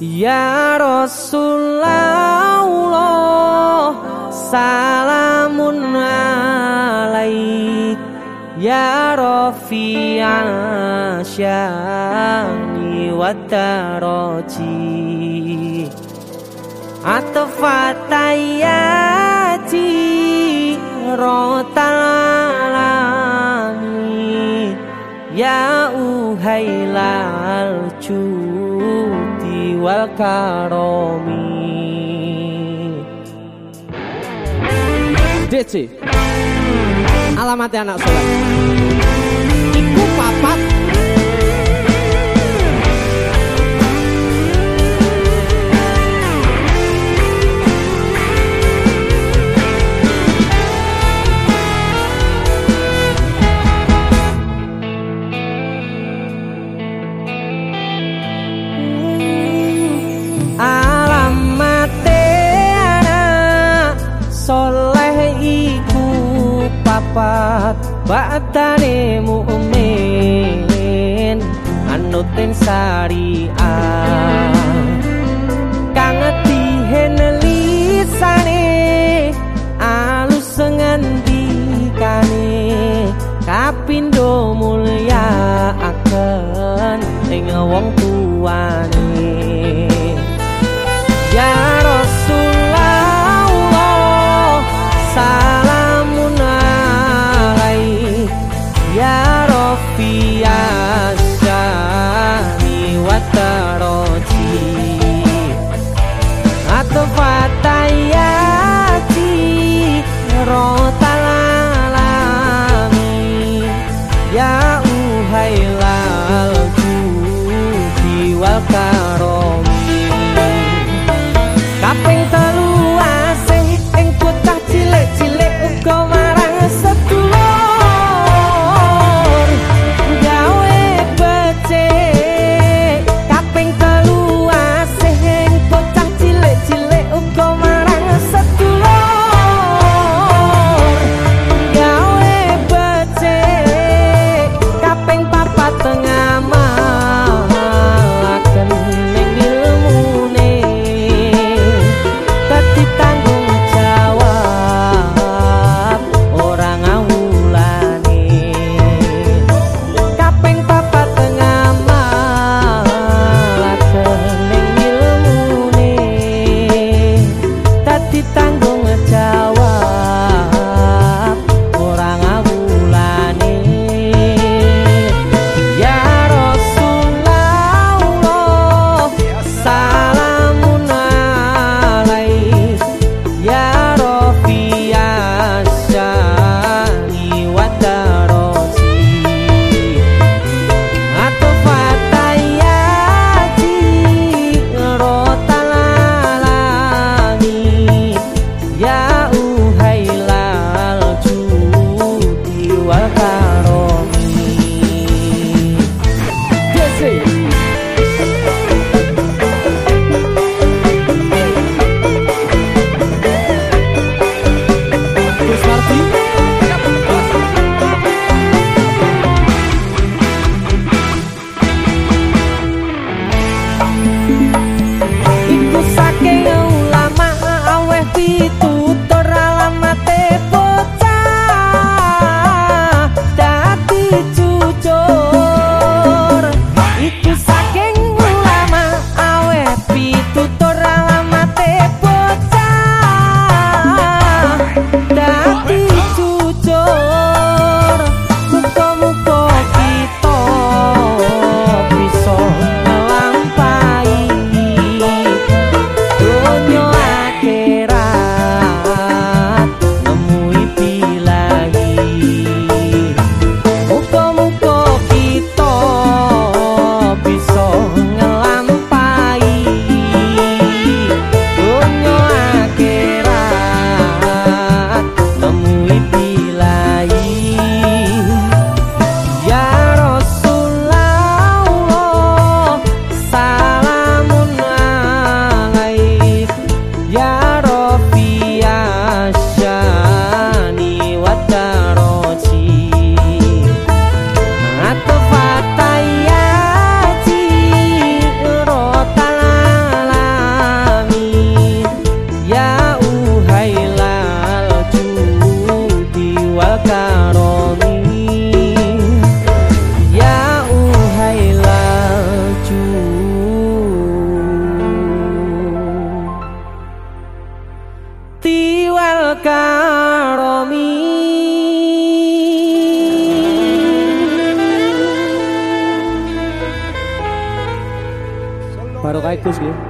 Ya Rasulullah Salamun alaik. Ya Rafi'a syani wa taraji. Atfatayati rotalami Ya uhailal cuy wal karomi. DC Alamatnya anak sholat Iku papat sifat batane mu'min anutin syariah. Kang ati henelisane alus sengandikane kapindo mulya akan ing wong Ya uhailal kuti wal karomi Kapeng telu asih ing kota cilik-cilik uga wae karomi Baru kayak Gus ya